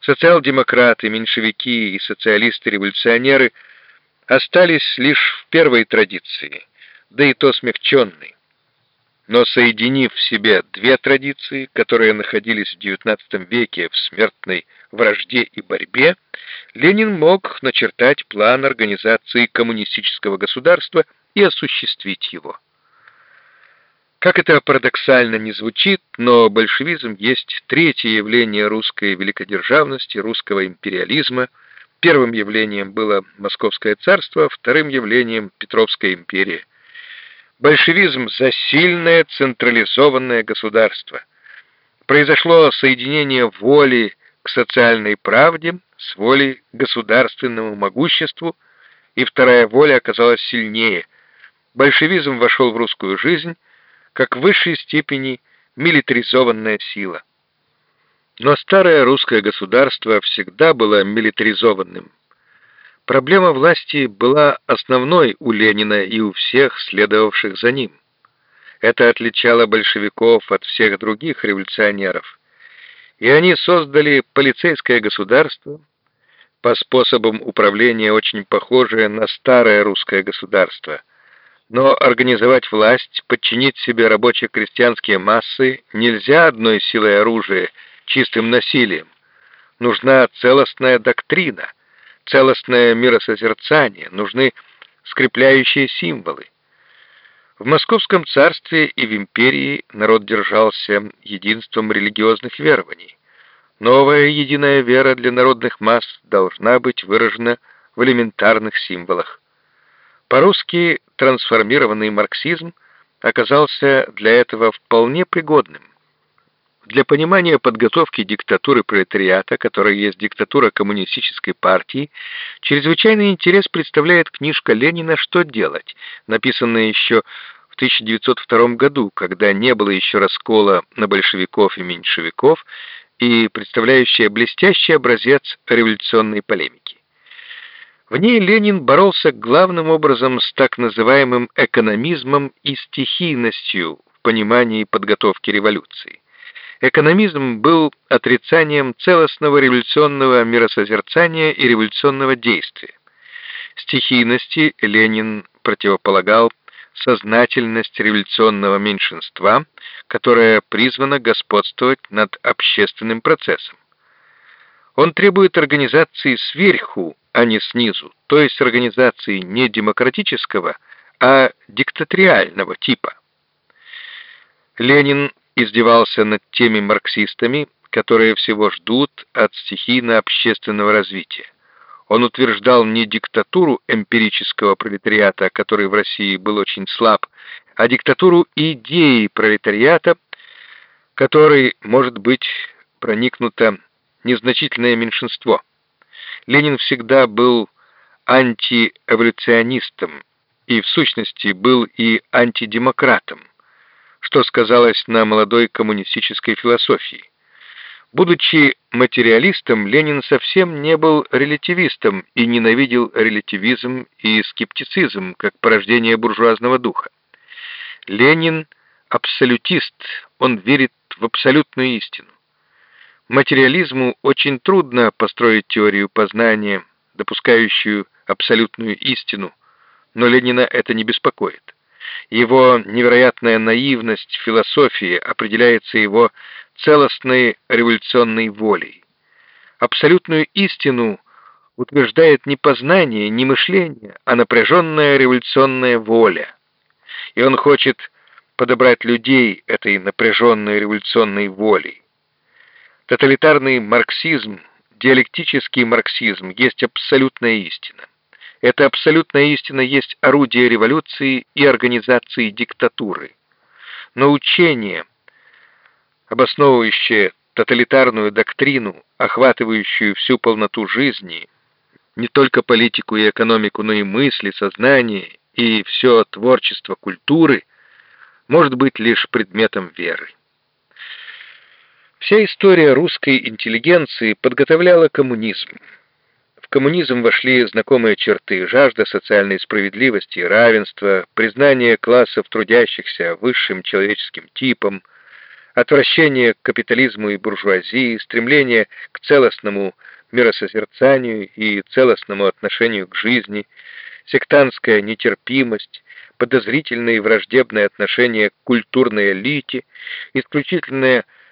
Социал-демократы, меньшевики и социалисты-революционеры остались лишь в первой традиции, да и то смягченной. Но соединив в себе две традиции, которые находились в XIX веке в смертной вражде и борьбе, Ленин мог начертать план организации коммунистического государства и осуществить его. Как это парадоксально не звучит, но большевизм есть третье явление русской великодержавности, русского империализма. Первым явлением было Московское царство, вторым явлением Петровская империя. Большевизм за сильное централизованное государство. Произошло соединение воли к социальной правде с волей к государственному могуществу, и вторая воля оказалась сильнее. Большевизм вошел в русскую жизнь, как в высшей степени милитаризованная сила. Но старое русское государство всегда было милитаризованным. Проблема власти была основной у Ленина и у всех следовавших за ним. Это отличало большевиков от всех других революционеров. И они создали полицейское государство по способам управления очень похожее на старое русское государство – но организовать власть, подчинить себе рабоче-крестьянские массы нельзя одной силой оружия, чистым насилием. Нужна целостная доктрина, целостное миросозерцание, нужны скрепляющие символы. В Московском царстве и в империи народ держался единством религиозных верований. Новая единая вера для народных масс должна быть выражена в элементарных символах. По-русски трансформированный марксизм оказался для этого вполне пригодным. Для понимания подготовки диктатуры пролетариата, которая есть диктатура коммунистической партии, чрезвычайный интерес представляет книжка Ленина «Что делать?», написанная еще в 1902 году, когда не было еще раскола на большевиков и меньшевиков, и представляющая блестящий образец революционной полемики. В ней Ленин боролся главным образом с так называемым экономизмом и стихийностью в понимании подготовки революции. Экономизм был отрицанием целостного революционного миросозерцания и революционного действия. Стихийности Ленин противополагал сознательность революционного меньшинства, которое призвано господствовать над общественным процессом. Он требует организации сверху, а не снизу, то есть организации не демократического, а диктаториального типа. Ленин издевался над теми марксистами, которые всего ждут от стихийно-общественного развития. Он утверждал не диктатуру эмпирического пролетариата, который в России был очень слаб, а диктатуру идеи пролетариата, который может быть проникнуто незначительное меньшинство. Ленин всегда был антиэволюционистом и в сущности был и антидемократом, что сказалось на молодой коммунистической философии. Будучи материалистом, Ленин совсем не был релятивистом и ненавидел релятивизм и скептицизм как порождение буржуазного духа. Ленин абсолютист, он верит в абсолютную истину. Материализму очень трудно построить теорию познания, допускающую абсолютную истину, но Ленина это не беспокоит. Его невероятная наивность философии определяется его целостной революционной волей. Абсолютную истину утверждает не познание, не мышление, а напряженная революционная воля. И он хочет подобрать людей этой напряженной революционной волей. Тоталитарный марксизм, диалектический марксизм есть абсолютная истина. Эта абсолютная истина есть орудие революции и организации диктатуры. Но учение, обосновывающее тоталитарную доктрину, охватывающую всю полноту жизни, не только политику и экономику, но и мысли, сознание и все творчество культуры, может быть лишь предметом веры. Вся история русской интеллигенции подготовляла коммунизм. В коммунизм вошли знакомые черты жажда социальной справедливости и равенства, признание классов трудящихся высшим человеческим типом, отвращение к капитализму и буржуазии, стремление к целостному миросозерцанию и целостному отношению к жизни, сектантская нетерпимость, подозрительное и враждебное отношение к культурной элите, исключительное